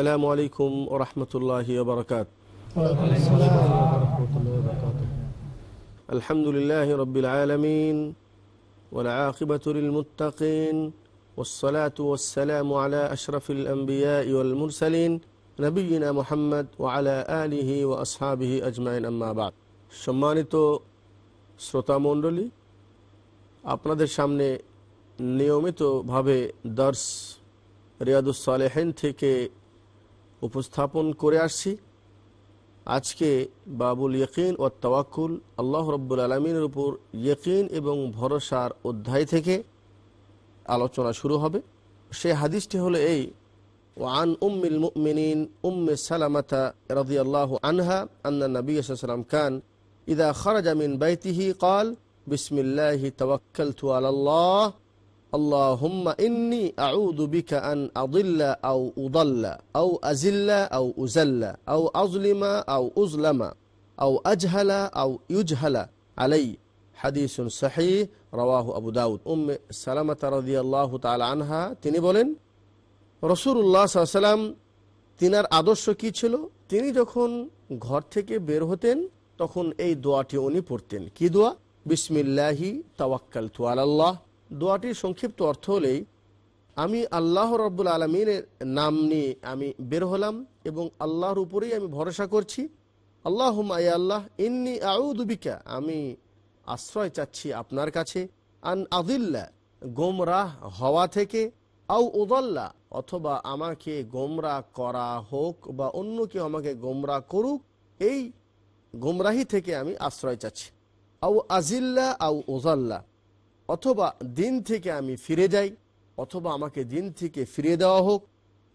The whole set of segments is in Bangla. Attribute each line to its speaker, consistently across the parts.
Speaker 1: السلام عليكم ورحمة الله وبركاته الحمد لله رب العالمين والعاقبة للمتقين والصلاة والسلام على أشرف الأنبياء والمرسلين نبينا محمد وعلى آله وأصحابه أجمعين أما بعد সম্মানিত শ্রোতামণ্ডলী আপনাদের সামনে নিয়মিতভাবে দর্শ রিয়াদুসালেহেন থেকে উপস্থাপন করে আসছি। আজকে বাবুল ইয়কিন ও তাওয়াক্কুল, আল্লাহ রব্বুল আলমিনের উপর ইয়কিন এবং ভরসার অধ্যায় থেকে আলোচনা শুরু হবে। সে হাদিসটি হলো এই, ওয়ান الله عنها أن সালামাতা صلى আল্লাহ আনহা وسلم كان إذا খান من بيته قال بسم الله توكلت على الله ইন্নি আন আজহালা ইউজহালা আলাই হাদিসুন আবু দাউদ। উম তাআলা আনহা, তিনি বলেন রসুল্লাহ সাল্লাম তিনার আদর্শ কি ছিল? তিনি যখন ঘর থেকে বের হতেন, তখন এই দোয়াটি উনি পড়তেন। কি দোয়া? বিসমিল্লাহি তাওয়াক্কাল দোয়াটির সংক্ষিপ্ত অর্থ হলেই, আমি আল্লাহ রব্বুল আলমিনের নাম নিয়ে আমি বের হলাম এবং আল্লাহর উপরেই আমি ভরসা করছি। আল্লাহ আই আল্লাহ, ইন্নি আউদুবিকা আমি আশ্রয় চাচ্ছি আপনার কাছে। আন আদিল্লা গোমরাহ হওয়া থেকে আউ উদল্লা অথবা আমাকে গোমরা করা হোক বা অন্য কেউ আমাকে গোমরা করুক, এই গোমরাহি থেকে আমি আশ্রয় চাচ্ছি। আউ আজিল্লা আউ ওজাল্লা অথবা দিন থেকে আমি ফিরে যাই, অথবা আমাকে দিন থেকে ফিরে দেওয়া হোক।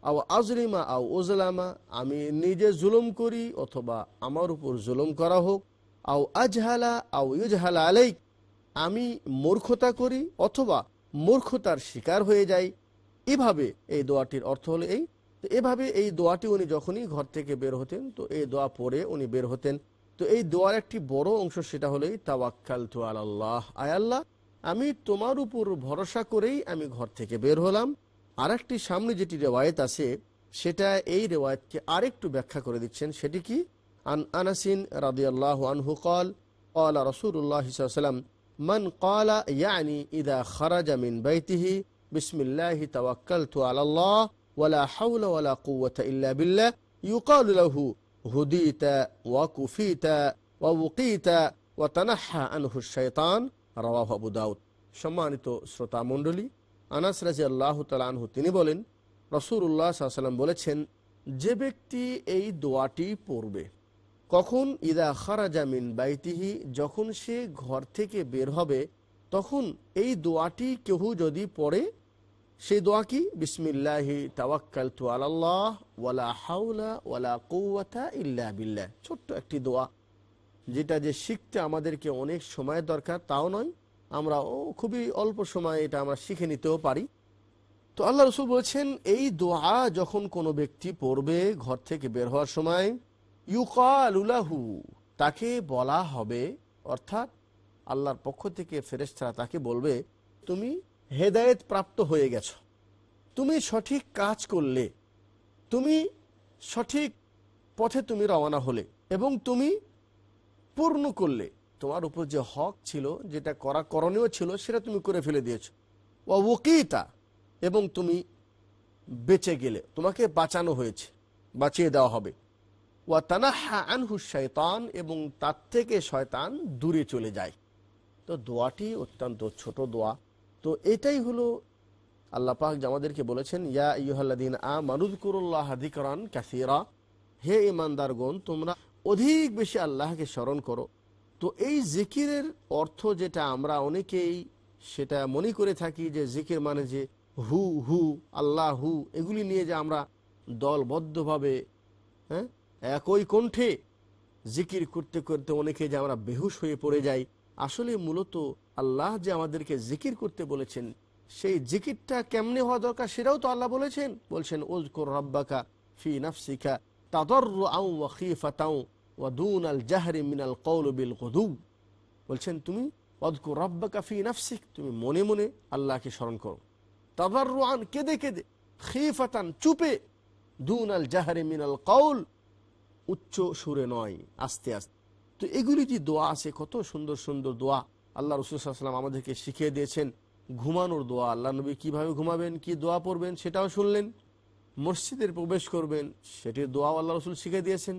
Speaker 1: আও আজরিমা, আও ওজলামা আমি নিজে জুলুম করি অথবা আমার উপর জুলুম করা হোক। আও আজহালা, আও ইউজহালা আলাইক, আমি মূর্খতা করি অথবা মূর্খতার শিকার হয়ে যাই। এভাবে এই দোয়াটির অর্থ হলো এই। তো এভাবে এই দোয়াটি উনি যখনই ঘর থেকে বের হতেন, তো এই দোয়া পরে উনি বের হতেন। তো এই দোয়ার একটি বড় অংশ সেটা হলো এই তাওয়াক্কাল তু আল্লাহ। আয়াল্লাহ আমি তোমার উপর ভরসা করেই আমি ঘর থেকে বের হলাম। আর একটি সামনে যেটি রেওয়ায়ত আছে, সেটা এই রেওয়ায়তকে আরেকটু ব্যাখ্যা করে দিচ্ছেন। সেটি কি? আন আনাসিন রাদিয়াল্লাহ আনহু কল কলা রসুল্লাহ সাল্লাম মান কলা ইয়ানি ইদা খরাজা জামিন বাইতিহি, বিসমিল্লাহি তাল তু আল্লাহ ওয়ালা হাওলা ওয়ালা ইল্লা বিল্লা ইউকালু লাহু, হুদিতা ওয়া কুফিতা ওয়া উকিতা ওয়া তানাহা আনহু শয়তান রওয়াহ আবু দাউদ। সম্মানিত শ্রোতা মণ্ডলী, আনাস রাজি আল্লাহ তালানহু তিনি বলেন রসুল্লাহ সাল্লাম বলেছেন, যে ব্যক্তি এই দোয়াটি পড়বে, কখন? ইদা খারাজামিন বাইতিহি, যখন সে ঘর থেকে বের হবে, তখন এই দোয়াটি কেউ যদি পড়ে সেই দোয়া কি? বিসমিল্লাহি তাওয়াক্কাল তু আল্লাহ ওয়ালা হাউলা ওয়ালা কৌয়াতা ইল্লা বিল্লাহ। ছোট্ট একটি দোয়া। যেটা যে শিখতে আমাদেরকে অনেক সময় দরকার, তাও নয়। আমরা ও খুবই অল্প সময় এটা আমরা শিখে নিতেও পারি। তো আল্লাহ রসুল বলছেন, এই দোয়া যখন কোনো ব্যক্তি পড়বে ঘর থেকে বের হওয়ার সময়, ইউকালুলাহু, তাকে বলা হবে, অর্থাৎ আল্লাহর পক্ষ থেকে ফেরেস্তারা তাকে বলবে, তুমি হেদায়েত প্রাপ্ত হয়ে গেছ। তুমি সঠিক কাজ করলে। তুমি সঠিক পথে তুমি রওনা হলে এবং তুমি পূর্ণ করলে তোমার উপর যে হক ছিল, যেটা করা করণীয় ছিল, সেটা তুমি করে ফেলে দিয়েছ। ওকিতা এবং তুমি বেঁচে গেলে, তোমাকে বাঁচানো হয়েছে, বাঁচিয়ে দেওয়া হবে। ওয়া তানাহা আনহু শয়তান এবং তার থেকে শয়তান দূরে চলে যায়। তো দোয়াটি অত্যন্ত ছোট দোয়া। তো এটাই হলো আল্লাহ পাক আমাদেরকে বলেছেন, ইয়া ইহ্লাদিন আ মানুদকুরুল্লাহ হাদিকরান কাসিরা হে ইমানদারগণ তোমরা অধিক বেশি আল্লাহকে স্মরণ করো। তো এই জিকিরের অর্থ যেটা আমরা অনেকেই সেটা মনে করে থাকি যে জিকির মানে যে হু হু, আল্লাহ, হু, এগুলি নিয়ে যে আমরা দলবদ্ধভাবে হ্যাঁ একই কণ্ঠে জিকির করতে করতে অনেকে যে আমরা বেহুশ হয়ে পড়ে যাই। আসলে মূলত আল্লাহ যে আমাদেরকে জিকির করতে বলেছেন, সেই জিকিরটা কেমনে হওয়া দরকার সেটাও তো আল্লাহ বলেছেন। বলছেন ওজকুর রব্বাকা ফি নাফসিকা তাদর আউ ওয়াকিফাতাউ ওয়াদুন আল জাহরি মিনাল কৌল বলছেন, তুমি অদকু রব্বাকা ফি নাফসিক, তুমি মনে মনে আল্লাহকে স্মরণ করো। তাদার রুয়ান কেঁদে কেঁদে, খিফাতান চুপে দুন আল জাহারে মিনাল কৌল উচ্চ সুরে নয়, আস্তে আস্তে। তো এগুলি যে দোয়া আছে, কত সুন্দর সুন্দর দোয়া। আল্লাহ রসুলাম আমাদেরকে শিখিয়ে দিয়েছেন, ঘুমানোর দোয়া। আল্লাহ নবী কীভাবে ঘুমাবেন, কি দোয়া পড়বেন, সেটাও শুনলেন। মসজিদের প্রবেশ করবেন, সেটির দোয়া আল্লাহ রসুল শিখে দিয়েছেন।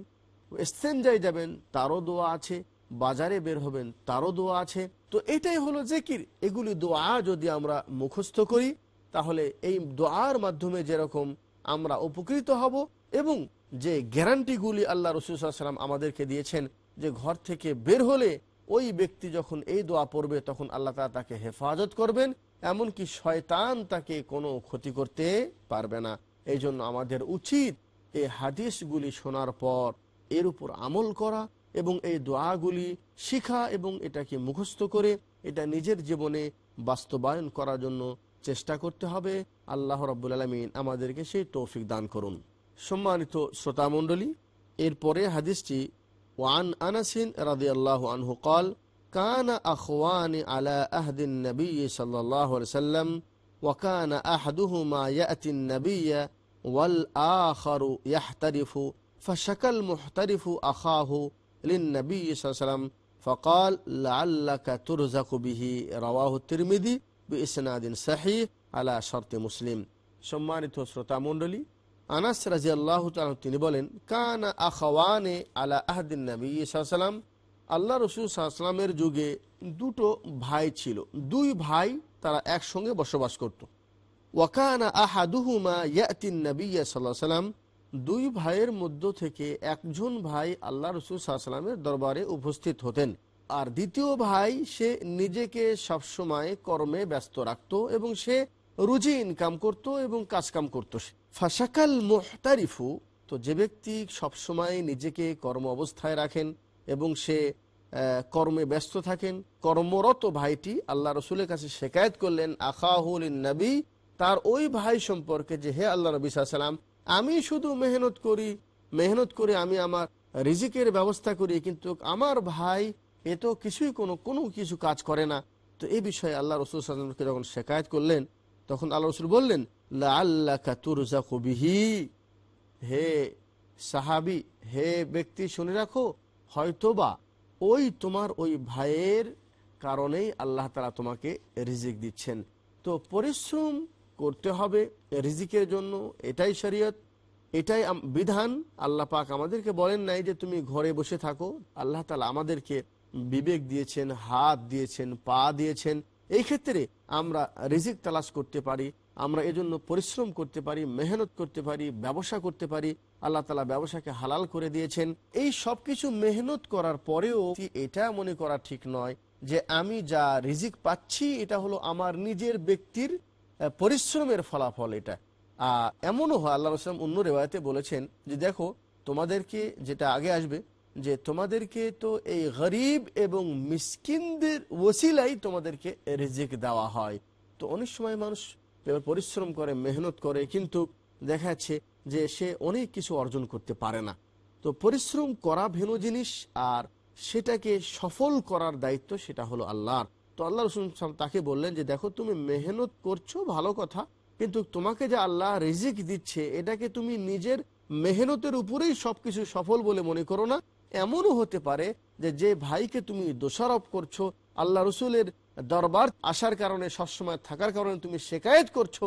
Speaker 1: এস্তেঞ্জায় যাবেন, তারও দোয়া আছে, বাজারে বের হবেন, তারও দোয়া আছে। তো এটাই হলো জেকির। এগুলি দোয়া যদি আমরা মুখস্থ করি, তাহলে এই দোয়ার মাধ্যমে যেরকম আমরা উপকৃত হব এবং যে গ্যারান্টিগুলি আল্লাহ রসুলাম আমাদেরকে দিয়েছেন, যে ঘর থেকে বের হলে ওই ব্যক্তি যখন এই দোয়া পড়বে, তখন আল্লাহ তালা তাকে হেফাজত করবেন, এমনকি শয়তান তাকে কোনো ক্ষতি করতে পারবে না। এই জন্য আমাদের উচিত এই হাদিসগুলি শোনার পর এর উপর আমল করা এবং এই দোয়াগুলি শিখা এবং এটাকে মুখস্থ করে এটা নিজের জীবনে বাস্তবায়ন করার জন্য চেষ্টা করতে হবে আল্লাহ রব্বুল আলমিন আমাদেরকে সেই তৌফিক দান করুন সম্মানিত শ্রোতামণ্ডলী এরপরে হাদিসটি ওয়ান আনাসিন রাদি আল্লাহ আনহু কল কান আখওয়ান আলা আহদিন নবী সাল্লাহ সাল্লাম وكان أحدهما يأتي النبي والآخر يحترف فشكى المحترف أخاه للنبي صلى الله عليه وسلم فقال لعلك ترزق به رواه الترمذي بإسناد صحيح على شرط مسلم সম্মানিত শ্রোতা মণ্ডলী আনাস রাজি আল্লাহ তিনি বলেন কানা আখওয়ানে আলা আহদিন নবী সাল্লাম আল্লাহ রসুল সাল্লামের যুগে দুটো ভাই ছিল দুই ভাই তারা একসঙ্গে বসবাস করত ওয়াকানা আহাদুহুমা ইয়াতিন নবী সাল্লাহ সাল্লাম দুই ভাইয়ের মধ্য থেকে একজন ভাই আল্লাহ রসুল দরবারে উপস্থিত হতেন। আর দ্বিতীয় ভাই, সে নিজেকে সবসময় কর্মে ব্যস্ত রাখত এবং সে রুজি ইনকাম করত এবং কাজকাম করত। ফাসাকাল মোহতারিফু, তো যে ব্যক্তি সবসময় নিজেকে কর্ম অবস্থায় রাখেন এবং সে কর্মে ব্যস্ত থাকেন, কর্মরত ভাইটি আল্লাহ রসুলের কাছে শেকায়ত করলেন আখাহুল নবী তার ওই ভাই সম্পর্কে যে, হে আল্লাহ নবী সাল্লাম আমি শুধু মেহনত করি, মেহনত করে আমি আমার রিজিকের ব্যবস্থা করি, কিন্তু আমার ভাই এ তো কিছুই কোনো কোনো কিছু কাজ করে না। তো এই বিষয়ে আল্লাহ রসুল সাল্লামকে যখন শেকায়ত করলেন, তখন আল্লাহ রসুল বললেন আল্লাহ বিহি। হে সাহাবি, হে ব্যক্তি, শুনে রাখো, হয়তোবা ওই তোমার ওই ভাইয়ের কারণেই আল্লাহ তালা তোমাকে রিজিক দিচ্ছেন। তো পরিশ্রম করতে হবে রিজিকের জন্য, এটাই শরীয়ত, এটাই বিধান। আল্লাহ পাক আমাদেরকে বলেন নাই যে তুমি ঘরে বসে থাকো। আল্লাহ তালা আমাদেরকে বিবেক দিয়েছেন, হাত দিয়েছেন, পা দিয়েছেন। এই ক্ষেত্রে আমরা রিজিক তালাশ করতে পারি, আমরা এজন্য পরিশ্রম করতে পারি, মেহনত করতে পারি, ব্যবসা করতে পারি। আল্লাহ তালা ব্যবসাকে হালাল করে দিয়েছেন। এই সব কিছু মেহনত করার পরেও এটা মনে করা ঠিক নয় যে আমি যা রিজিক পাচ্ছি, এটা হলো আমার নিজের ব্যক্তির পরিশ্রমের ফলাফল এটা। এমনও হয়, আল্লাহ রসলাম অন্য রেওয়ায়তে বলেছেন যে দেখো, তোমাদেরকে যেটা আগে আসবে, যে তোমাদেরকে তো এই গরিব এবং মিসকিনদের ওসিলাই তোমাদেরকে রিজিক দেওয়া হয়। তো অনেক সময় মানুষ পরিশ্রম করে, মেহনত করে, কিন্তু দেখা যাচ্ছে যে সে অনেক কিছু অর্জন করতে পারে না। তো পরিশ্রম করা ভিন্ন জিনিস, আর সেটাকে সফল করার দায়িত্ব সেটা হলো আল্লাহর। তো আল্লাহ রসুল তাকে বললেন যে, দেখো, তুমি মেহনত করছ, ভালো কথা, কিন্তু তোমাকে যে আল্লাহ রিজিক দিচ্ছে, এটাকে তুমি নিজের মেহনতের উপরেই সবকিছু সফল বলে মনে করো না। এমনও হতে পারে যে যে ভাইকে তুমি দোষারোপ করছ, আল্লাহ রসুলের দরবার আসার কারণে, সবসময় থাকার কারণে তুমি শেকায়ত করছ,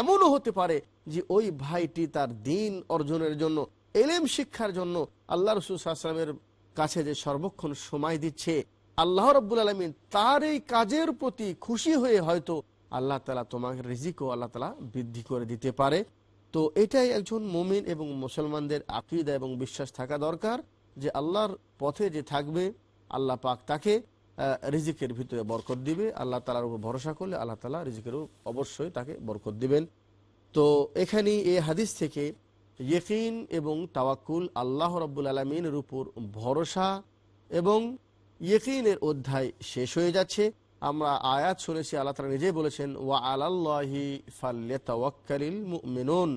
Speaker 1: এমনও হতে পারে যে, ওই ভাইটি তার দিন অর্জনের জন্য, এলেম শিক্ষার জন্য আল্লাহ রসুল সাল্লামের কাছে যে সর্বক্ষণ সময় দিচ্ছে আল্লাহ রব্বুল আলমিন তার এই কাজের প্রতি খুশি হয়ে হয়তো আল্লাহ তালা তোমাকে রিজিকও আল্লাহ তালা বৃদ্ধি করে দিতে পারে। তো এটাই একজন মুমিন এবং মুসলমানদের আকিদা এবং বিশ্বাস থাকা দরকার যে আল্লাহর পথে যে থাকবে, আল্লাহ পাক তাকে রিজিকের ভিতরে বরকত দিবে। আল্লাহ তালার উপর ভরসা করলে আল্লাহ তালা রিজিকের অবশ্যই তাকে বরকত দিবেন। তো এখানে এই হাদিস থেকে ইয়কিন এবং তাওয়াক্কুল আল্লাহ রব্বুল আলমিনের উপর ভরসা এবং ইয়কিনের অধ্যায় শেষ হয়ে যাচ্ছে। আমরা আয়াত শুনেছি, আল্লাহ তালা নিজেই বলেছেন, ওয়া আলাল্লাহি ফাল্লে তাওয়াক্কালিল মুমিনুন।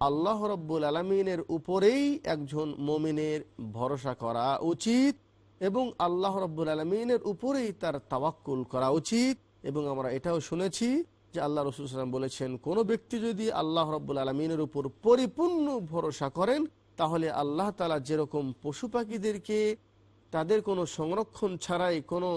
Speaker 1: আল্লাহ রব্বুল আলমিনের উপরেই একজন মমিনের ভরসা করা উচিত এবং আল্লাহ রব্বুল আলমিনের উপরেই তার তাওয়াক্কুল করা উচিত। এবং আমরা এটাও শুনেছি যে আল্লাহ রসুল সাল্লাম বলেছেন, কোনো ব্যক্তি যদি আল্লাহ রব্বুল আলমিনের উপর পরিপূর্ণ ভরসা করেন, তাহলে আল্লাহ তালা যেরকম পশু পাখিদেরকে তাদের কোনো সংরক্ষণ ছাড়াই কোনো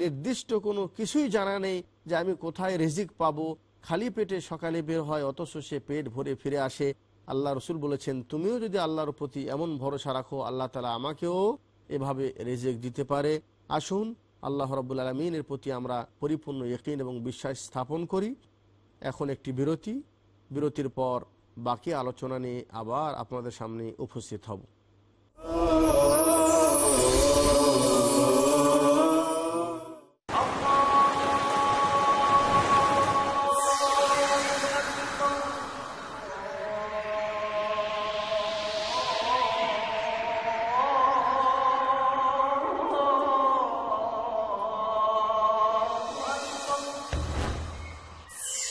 Speaker 1: নির্দিষ্ট কোনো কিছুই জানা নেই যে আমি কোথায় রিজিক পাবো। খালি পেটে সকালে বের হয়, অথচ সে পেট ভরে ফিরে আসে। আল্লাহ রসুল বলেছেন, তুমিও যদি আল্লাহর প্রতি এমন ভরসা রাখো, আল্লাহ তালা আমাকেও এভাবে রেজেক দিতে পারে। আসুন, আল্লাহ রব্বুল আলমিনের প্রতি আমরা পরিপূর্ণ ইকিন এবং বিশ্বাস স্থাপন করি। এখন একটি বিরতি। বিরতির পর বাকি আলোচনা নিয়ে আবার আপনাদের সামনে উপস্থিত হব।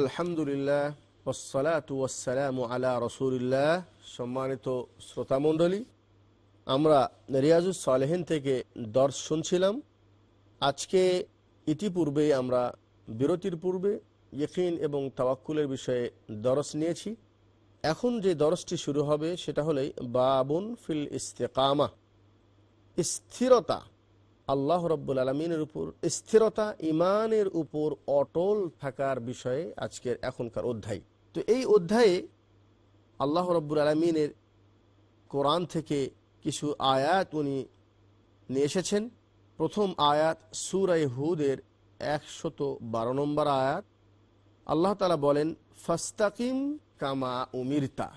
Speaker 1: আলহামদুলিল্লাহ ওসালাতু ওয়াসালাম আলা রসুলিল্লাহ। সম্মানিত শ্রোতামণ্ডলী, আমরা রিয়াজুস সালেহিন থেকে দর্শ শুনছিলাম। আজকে ইতিপূর্বে আমরা বিরতির পূর্বে ইকিন এবং তাওয়াক্কুলের বিষয়ে দরস নিয়েছি। এখন যে দরসটি শুরু হবে, সেটা হলেই বাবুন ফিল ইস্তেকামা, স্থিরতা। আল্লাহ রব্বুল আলমিনের উপর স্থিরতা ইমানের উপর অটল থাকার বিষয়ে আজকের এখনকার অধ্যায়। তো এই অধ্যায়ে আল্লাহ রব্বুল আলমিনের কোরআন থেকে কিছু আয়াত উনি নিয়ে এসেছেন। প্রথম আয়াত সুরাই হুদের একশত বারো নম্বর আয়াত। আল্লাহ তালা বলেন, ফাস্তাকিম কামা উমিরতা।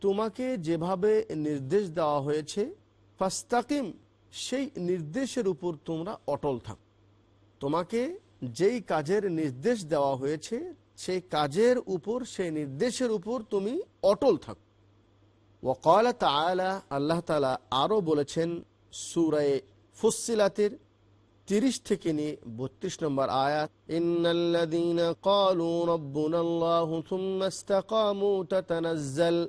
Speaker 1: তোমাকে যেভাবে নির্দেশ দেওয়া হয়েছে, ফাস্তাকিম সেই নির্দেশের উপর তোমরা অটল থাক। তোমাকে যেই কাজের নির্দেশ দেওয়া হয়েছে, সেই কাজের উপর, সেই নির্দেশের উপর তুমি অটল থাক। ওকাল তালা আল্লাহ তালা আরও বলেছেন সুরায় ফুসিলাতের তিরিশ থেকে নিয়ে বত্রিশ নম্বর আয়াত তাতানাজ্জাল।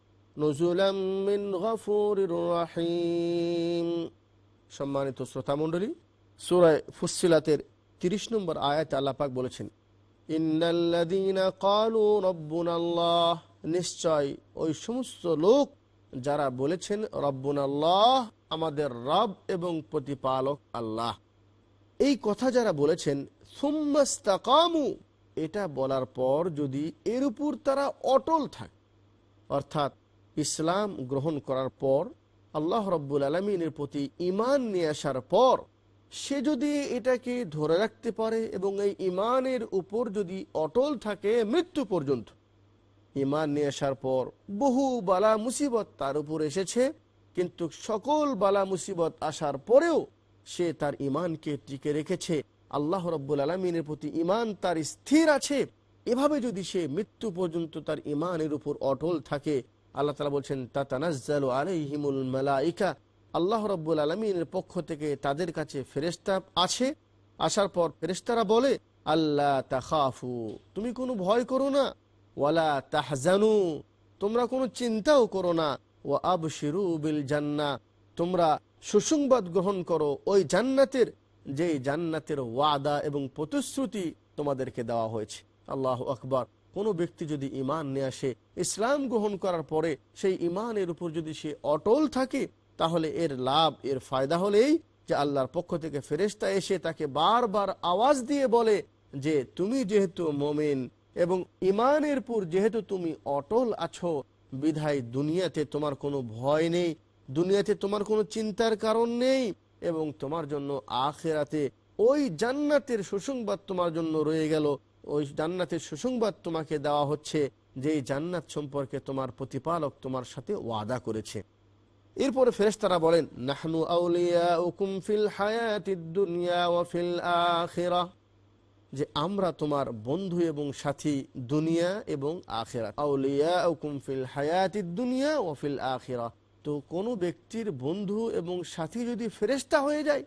Speaker 1: সম্মানিত শ্রোতা মন্ডলী সম্মানিত শ্রোতামণ্ডলী সুরায় ফুসিলাতের তিরিশ নম্বর আয়াত আল্লাপাক বলেছেন ইন্নাল্লাদিনা রব্বুন আল্লাহ নিশ্চয় ওই সমস্ত লোক যারা বলেছেন রব্বুন আল্লাহ আমাদের রব এবং প্রতিপালক আল্লাহ। এই কথা যারা বলেছেন এটা বলার পর যদি এর উপর তারা অটল থাকে, অর্থাৎ ইসলাম গ্রহণ করার পর, আল্লাহ রব্বুল আলমিনের প্রতি ইমান নিয়ে আসার পর, সে যদি এটাকে ধরে রাখতে পারে এবং এই ইমানের উপর যদি অটল থাকে মৃত্যু পর্যন্ত। ইমান নিয়ে আসার পর বহু বালা মুসিবত তার উপর এসেছে, কিন্তু সকল বালা মুসিবত আসার পরেও সে তার ইমানকে টিকে রেখেছে। আল্লাহ রব্বুল আলমিনের প্রতি ইমান তার স্থির আছে। এভাবে যদি সে মৃত্যু পর্যন্ত তার ইমানের উপর অটল থাকে আল্লাহ তালা বলছেন, তাতানাজ্জালু আলাইহিমুল মালাইকা। আল্লাহ রব্বুল আলমিনের পক্ষ থেকে তাদের কাছে ফেরেস্তা আছে। আসার পর ফেরেস্তারা বলে আল্লাহ তাখাফু, তুমি কোনো ভয় করো না। ওয়ালা তাহজানু, তোমরা কোনো চিন্তাও করো না। ও আবশিরু বিল জান্না, তোমরা সুসংবাদ গ্রহণ করো ওই জান্নাতের যে জান্নাতের ওয়াদা এবং প্রতিশ্রুতি তোমাদেরকে দেওয়া হয়েছে। আল্লাহ আকবার। কোনো ব্যক্তি যদি ইমান নিয়ে আসে, ইসলাম গ্রহণ করার পরে সেই ইমানের উপর যদি সে অটল থাকে, তাহলে এর লাভ, এর ফায়দা হলেই যে আল্লাহর পক্ষ থেকে ফেরেস্তা এসে তাকে বারবার আওয়াজ দিয়ে বলে যে তুমি যেহেতু মমিন এবং ইমানের পর যেহেতু তুমি অটল আছো, বিধায় দুনিয়াতে তোমার কোনো ভয় নেই, দুনিয়াতে তোমার কোনো চিন্তার কারণ নেই এবং তোমার জন্য আখেরাতে ওই জান্নাতের সুসংবাদ তোমার জন্য রয়ে গেল। ওই জান্নাতের সুসংবাদ তোমাকে দেওয়া হচ্ছে যে জান্নাত সম্পর্কে তোমার প্রতিপালক তোমার সাথে ওয়াদা করেছে। এরপরে ফেরেশতারা বলেন, নাহনু আখিরাহ যে আমরা তোমার বন্ধু এবং সাথী দুনিয়া এবং আখেরাত। আউলিয়াউকুম ফিল হায়াতিদ দুনিয়া ওয়া ফিল আখিরাহ তো কোনো ব্যক্তির বন্ধু এবং সাথী যদি ফেরেশতা হয়ে যায়,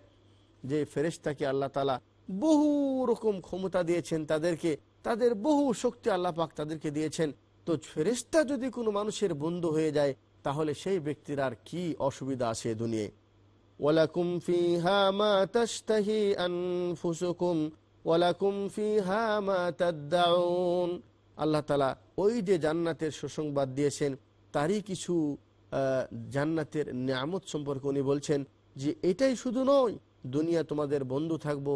Speaker 1: যে ফেরেশতাকে আল্লাহ তালা বহু রকম ক্ষমতা দিয়েছেন তাদেরকে, তাদের বহু শক্তি আল্লাহ পাক তাদেরকে দিয়েছেন। তো ফেরেশতা যদি কোনো মানুষের বন্ধু হয়ে যায়, তাহলে সেই ব্যক্তির আর কি অসুবিধা আছে এ দুনিয়ায়? ওয়ালাকুম ফিহা মা তাশতাহি আনফুসুকুম, ওয়ালাকুম ফিহা মা তাদদাউন। আল্লাহ তালা ওই যে জান্নাতের সুসংবাদ দিয়েছেন, তারই কিছু জান্নাতের নিয়ামত সম্পর্কে উনি বলছেন যে, এটাই শুধু নয়, দুনিয়া তোমাদের বন্ধু থাকব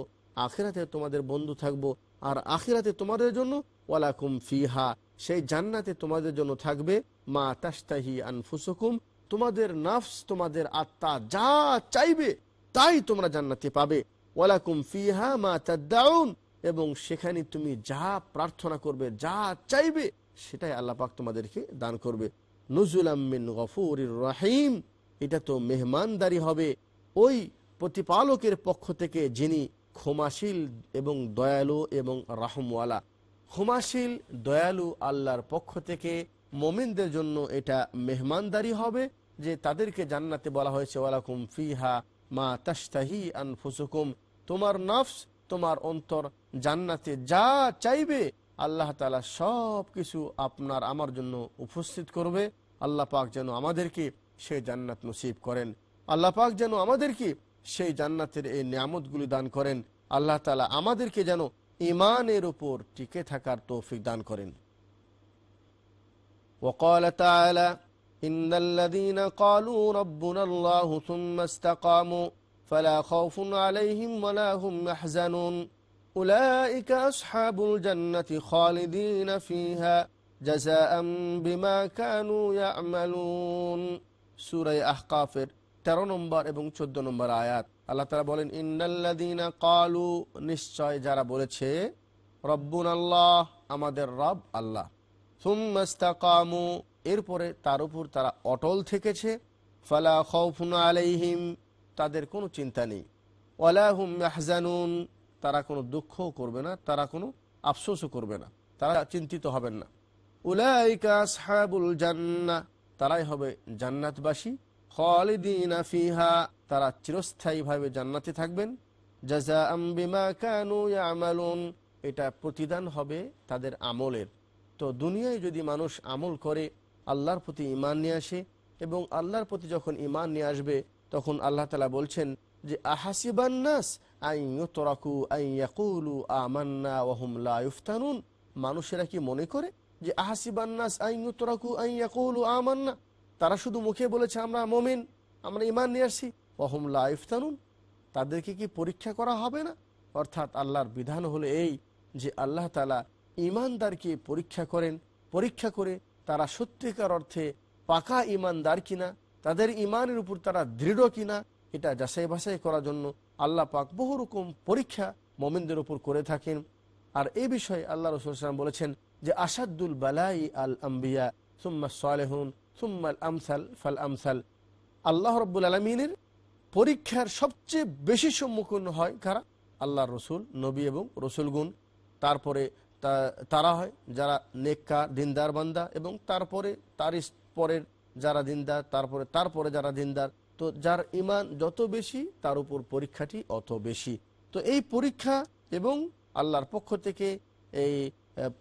Speaker 1: আখিরাতে তোমাদের বন্ধু থাকব, আর আখিরাতে তোমাদের জন্য ওয়ালাকুম ফিহা, সেই জান্নাতে তোমাদের জন্য থাকবে, মা তাস্তাহি আনফুসকুম, তোমাদের নাফস, তোমাদের আত্মা যা চাইবে তাই তোমরা জান্নাতে পাবে। ওয়ালাকুম ফিহা মা তাদাউন এবং সেখানে তুমি যা প্রার্থনা করবে, যা চাইবে, সেটাই আল্লাহ পাক তোমাদেরকে দান করবে। নজুলাম মিন গফুরির রাহিম, এটা তো মেহমানদারি হবে। ওই প্রতিপালকের পক্ষ থেকে যিনি ক্ষমাশীল এবং দয়ালু এবং রাহমওয়ালা। ক্ষমাশীল, দয়ালু আল্লাহর পক্ষ থেকে মোমিনদের জন্য এটা মেহমানদারি হবে যে তাদেরকে জান্নাতে বলা হয়েছে, ওয়ালাকুম ফিহা মা তাস্তাহি আনফুসুকুম। তোমার নফস, তোমার অন্তর জান্নাতে যা চাইবে আল্লাহ তালা সব কিছু আপনার, আমার জন্য উপস্থিত করবে। আল্লাহ পাক যেন আমাদেরকে সে জান্নাত নসিব করেন। আল্লাহ পাক যেন আমাদেরকে সেই জান্নাতের এই নিয়ামতগুলি দান করেন আল্লাহ তালা আমাদেরকে যেন ইমানের উপর টিকে থাকার তৌফিক দান করেন وقال تعالى إن الذين قالوا ربنا الله ثم استقاموا فلا خوف عليهم ولا هم يحزنون أولئك أصحاب الجنة خالدين فيها جزاء بما كانوا يعملون سورة أحقافر তেরো নম্বর এবং চোদ্দ নম্বর আয়াত। আল্লাহ তালা বলেন ইন্নাল্লাদিনা কালু, নিশ্চয় যারা বলেছে রব্বুন আল্লাহ আমাদের রব আল্লাহ। সুম্মাস্তাকামু এরপরে তার উপর তারা অটল থেকেছে। ফালা খৌফুন আলাইহিম, তাদের কোনো চিন্তা নেই। ওয়ালাহুম মাহজানুন তারা কোনো দুঃখও করবে না, তারা কোনো আফসোসও করবে না, তারা চিন্তিত হবেন না। উলাইকা সাহাবুল জান্না, তারাই হবে জান্নাতবাসী। খালিদিনা ফিহা, তারা চিরস্থায়ীভাবে জান্নাতে থাকবেন। ইয়ামালুন, এটা প্রতিদান হবে তাদের আমলের। তো দুনিয়ায় যদি মানুষ আমল করে, আল্লাহর প্রতি ইমান নিয়ে আসে এবং আল্লাহর প্রতি যখন ইমান নিয়ে আসবে, তখন আল্লাহ তালা বলছেন যে আহাসিবান্নাস আইয়ুতরাকু আইয়াকুলু আমান্না ওয়াহুম লা ইফতানুন। মানুষেরা কি মনে করে যে আহাসিবান্নাস আইয়ুতরাকু আইয়াকুলু আমান্না? তারা শুধু মুখে বলেছে, আমরা মোমেন, আমরা ইমান নিয়ে আসছি। ওয়াহুম লা ইফতানুন, তাদেরকে কি পরীক্ষা করা হবে না? অর্থাৎ আল্লাহর বিধান হলো এই যে আল্লাহ তালা ইমানদারকে পরীক্ষা করেন, পরীক্ষা করে তারা সত্যিকার অর্থে পাকা ইমানদার কিনা, তাদের ইমানের উপর তারা দৃঢ় কিনা, এটা যাচাই বাছাই করার জন্য আল্লাহ পাক বহু রকম পরীক্ষা মোমিনদের উপর করে থাকেন। আর এই বিষয়ে আল্লাহ রসুলাম বলেছেন যে আসাদুল বালাই আল আম্বিয়া সুম্মা সালেহুন। সুম্মাল আমসাল ফাল আমসাল। আল্লাহ রব্বুল আলমিনের পরীক্ষার সবচেয়ে বেশি সম্মুখীন হয় কারা? আল্লাহ রসুল, নবী এবং রসুলগুন তারপরে তারা হয় যারা নেককা দিনদার বান্দা এবং তারপরে তার পরের যারা দিনদার, তারপরে তারপরে যারা দিনদার। তো যার ইমান যত বেশি, তার উপর পরীক্ষাটি অত বেশি। তো এই পরীক্ষা এবং আল্লাহর পক্ষ থেকে এই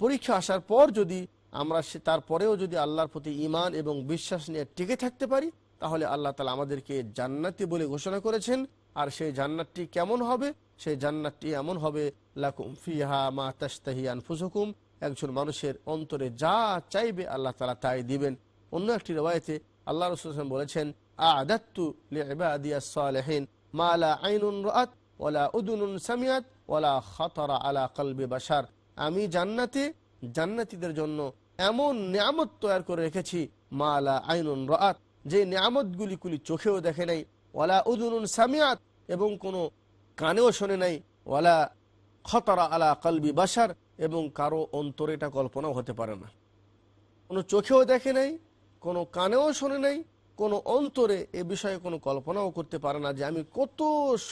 Speaker 1: পরীক্ষা আসার পর যদি আমরা সে তারপরেও যদি আল্লাহর প্রতি ইমান এবং বিশ্বাস নিয়ে টিকে থাকতে পারি, তাহলে আল্লাহ তালা আমাদেরকে জান্নাতি বলে ঘোষণা করেছেন। আর সেই জান্নাতটি কেমন হবে? সেই জান্নাতটি এমন হবে, লাকুম ফিহা মা তাস্তাহি আনফুসুকুম। একজন মানুষের অন্তরে যা চাইবে আল্লাহ তালা তাই দিবেন। অন্য একটি রেওয়ায়তে আল্লাহ রসুল বলেছেন, আদাত্তু লিবাদিয়া মা লা আইনুন রাত ওয়ালা উদুনুন সামিয়াত ওয়ালা খাতারা আলা কলবি বাসার আমি জান্নাতে জান্নাতীদের জন্য এমন নিয়ামত তৈরি করে রেখেছি মা লা আইনুন রাত যে নিয়ামতগুলি গুলি চোখেও দেখে নাই, ওয়ালা উদুনুন সামিয়াত, এবং কোনো কানেও শোনে নাই, ওয়ালা খতরা আলা কলবি বাসার এবং কারও অন্তরে এটা কল্পনাও হতে পারে না। কোনো চোখেও দেখে নাই, কোনো কানেও শোনে নাই, কোনো অন্তরে এ বিষয়ে কোনো কল্পনাও করতে পারে না যে আমি কত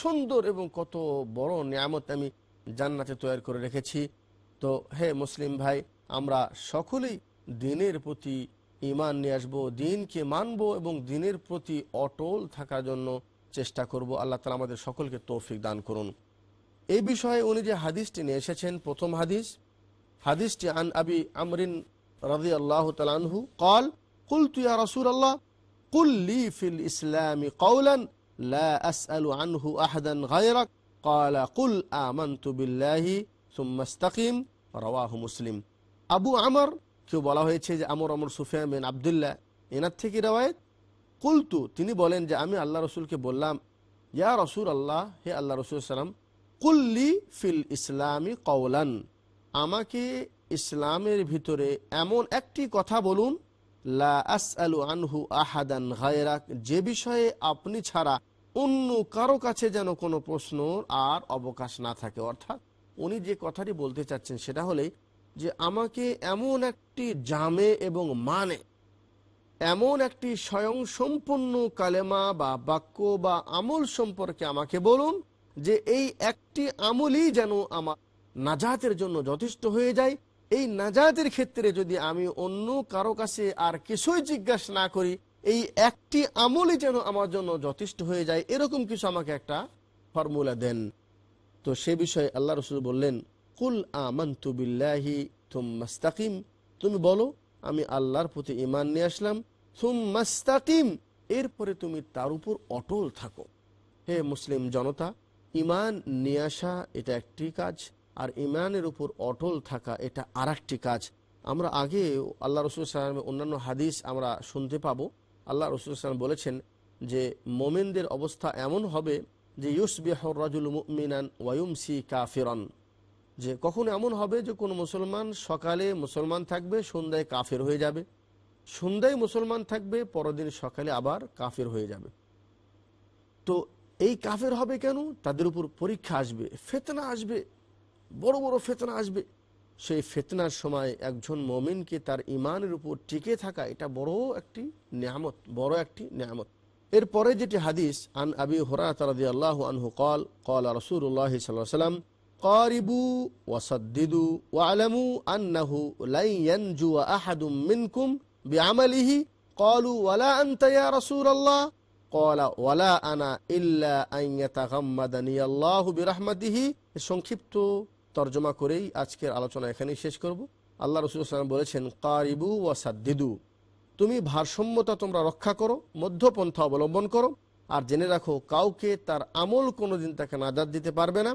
Speaker 1: সুন্দর এবং কত বড় নিয়ামত আমি জান্নাতে তৈরি করে রেখেছি। তো হে মুসলিম ভাই আমরা সকলেই দিনের প্রতি ইমান নিয়ে আসবো দিনকে মানব এবং দিনের প্রতি অটল থাকার জন্য চেষ্টা করব আল্লাহ তালা আমাদের সকলকে তৌফিক দান করুন এই বিষয়ে উনি যে হাদিসটি নিয়ে এসেছেন প্রথম হাদিস হাদিসটি আন আবি আমরিন রাজি আল্লাহ তালহু কল কুল তুয়া রসুল আল্লাহ কুল লি ফিল ইসলামি কৌলান لا أسأل عنه أحدا غيرك قال قل آمنت بالله সুম্মাস্তাকিম রওয়াহ মুসলিম আবু আমর, কেউ বলা হয়েছে যে আমর আমর সুফিয়া বিন আবদুল্লাহ, এনার থেকে রেওয়ায়ত। কুলতু, তিনি বলেন যে আমি আল্লাহ রসুলকে বললাম, ইয়া রসুল আল্লাহ হে আল্লাহ রসুল সালাম, কুল্লি ফিল ইসলামী কওলান, আমাকে ইসলামের ভিতরে এমন একটি কথা বলুন, লা আস আলু আনহু আহাদান হায়রাক যে বিষয়ে আপনি ছাড়া অন্য কারও কাছে যেন কোনো প্রশ্ন আর অবকাশ না থাকে। অর্থাৎ উনি যে কথাটি বলতে চাচ্ছেন সেটা হলে যে আমাকে এমন একটি জামে এবং মানে এমন একটি স্বয়ং সম্পূর্ণ কালেমা বা বাক্য বা আমল সম্পর্কে আমাকে বলুন যে এই একটি আমলই যেন আমার নাজাতের জন্য যথেষ্ট হয়ে যায়। এই নাজাতের ক্ষেত্রে যদি আমি অন্য কারও কাছে আর কিছুই জিজ্ঞাসা না করি, এই একটি আমলই যেন আমার জন্য যথেষ্ট হয়ে যায়। এরকম কিছু আমাকে একটা ফর্মুলা দেন। তো সে বিষয়ে আল্লাহ রসুল বললেন, কুল আমন্তু বিল্লাহি তুমাস্তাকিম তুমি বলো, আমি আল্লাহর প্রতি ইমান নিয়ে আসলাম তুমাস্তাকিম এরপরে তুমি তার উপর অটল থাকো। হে মুসলিম জনতা ইমান নিয়ে আসা এটা একটি কাজ, আর ইমানের উপর অটল থাকা এটা আর কাজ। আমরা আগে আল্লাহ রসুল সাল্লামের অন্যান্য হাদিস আমরা শুনতে পাবো। আল্লাহ রসুল সাল্লাম বলেছেন যে, মোমেনদের অবস্থা এমন হবে যে ইউসবিহ রাজুল মুমিনান ওয়ায়ুমসি কাফিরন। যে কখন এমন হবে যে কোনো মুসলমান সকালে মুসলমান থাকবে, সন্ধ্যায় কাফের হয়ে যাবে। সন্ধ্যায় মুসলমান থাকবে, পরদিন সকালে আবার কাফের হয়ে যাবে। তো এই কাফের হবে কেন? তাদের উপর পরীক্ষা আসবে, ফেতনা আসবে, বড় বড় ফেতনা আসবে। সেই ফেতনার সময় একজন মমিনকে তার ইমানের উপর টিকে থাকা এটা বড় একটি নিয়ামত, বড় একটি নিয়ামত। এরপরে যেটি হাদিস আন আবি হুরাত রাদিয়াল্লাহু আনহু قال قال رسول الله صلى الله عليه وسلم قاربوا وصددوا واعلموا انه لن ينجو احد منكم بعمله قالوا ولا انت يا رسول الله قال ولا انا الا ان يتغمدني الله برحمته সংক্ষিপ্ত তর্জমা করেই আজকের আলোচনা এখানেই শেষ করব আল্লাহ রসুল সাল্লাম বলেছেন কারিবু ওয়া সাদ্দিদু তুমি ভারসাম্যতা তোমরা রক্ষা করো, মধ্যপন্থা অবলম্বন করো, আর জেনে রাখো কাউকে তার আমল কোনোদিন তাকে নাজাদ দিতে পারবে না।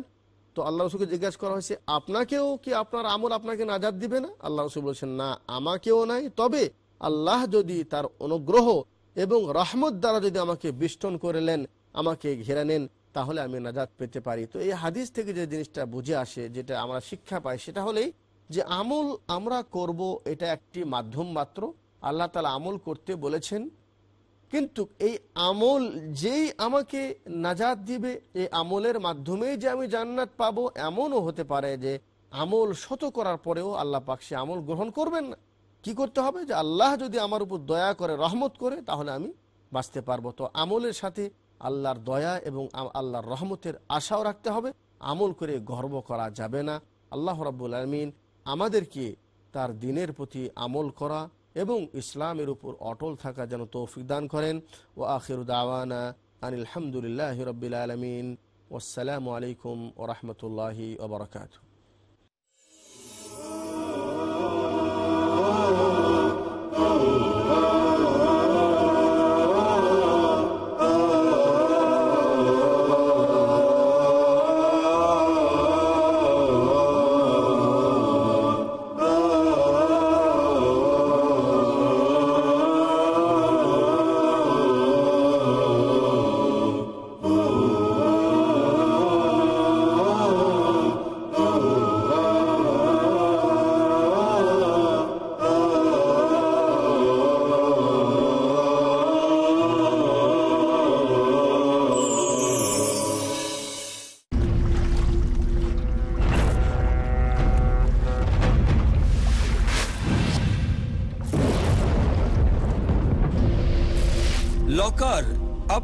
Speaker 1: তো আল্লাহ রসুলকে জিজ্ঞাসা করা হয়েছে, আপনাকেও কি আপনার আমল আপনাকে নাজাদ দিবে না? আল্লাহ রসুল বলছেন, না, আমাকেও নাই। তবে আল্লাহ যদি তার অনুগ্রহ এবং রহমত দ্বারা যদি আমাকে বিষ্টন করে নেন, আমাকে ঘেরা নেন, তাহলে আমি নাজাদ পেতে পারি। তো এই হাদিস থেকে যে জিনিসটা বুঝে আসে, যেটা আমরা শিক্ষা পাই, সেটা হলেই যে আমল আমরা করব, এটা একটি মাধ্যম মাত্র। আল্লাহ তালা আমল করতে বলেছেন, কিন্তু এই আমল যেই আমাকে নাজাদ দিবে, এই আমলের মাধ্যমেই যে আমি জান্নাত পাবো, এমনও হতে পারে যে আমল শত করার পরেও আল্লাহ পাক সে আমল গ্রহণ করবেন না। কি করতে হবে? যে আল্লাহ যদি আমার উপর দয়া করে, রহমত করে, তাহলে আমি বাঁচতে পারব। তো আমলের সাথে আল্লাহর দয়া এবং আল্লাহর রহমতের আশাও রাখতে হবে। আমল করে গর্ব করা যাবে না। আল্লাহ রাব্বুল আলমিন আমাদেরকে তার দিনের প্রতি আমল করা এবং ইসলামের উপর অটল থাকা যেন তৌফিক দান করেন। ও আখির দাওয়ানা আনিল হামদুলিল্লাহ রবিল আলমিন। ওসালামু আলাইকুম ও রহমতুল্লাহি ওবরাকাতু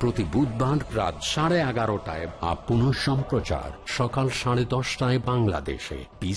Speaker 2: প্রতি বুধবার রাত সাড়ে এগারোটায় আপ পুনঃ সম্প্রচার সকাল সাড়ে দশটায় বাংলাদেশে। পিস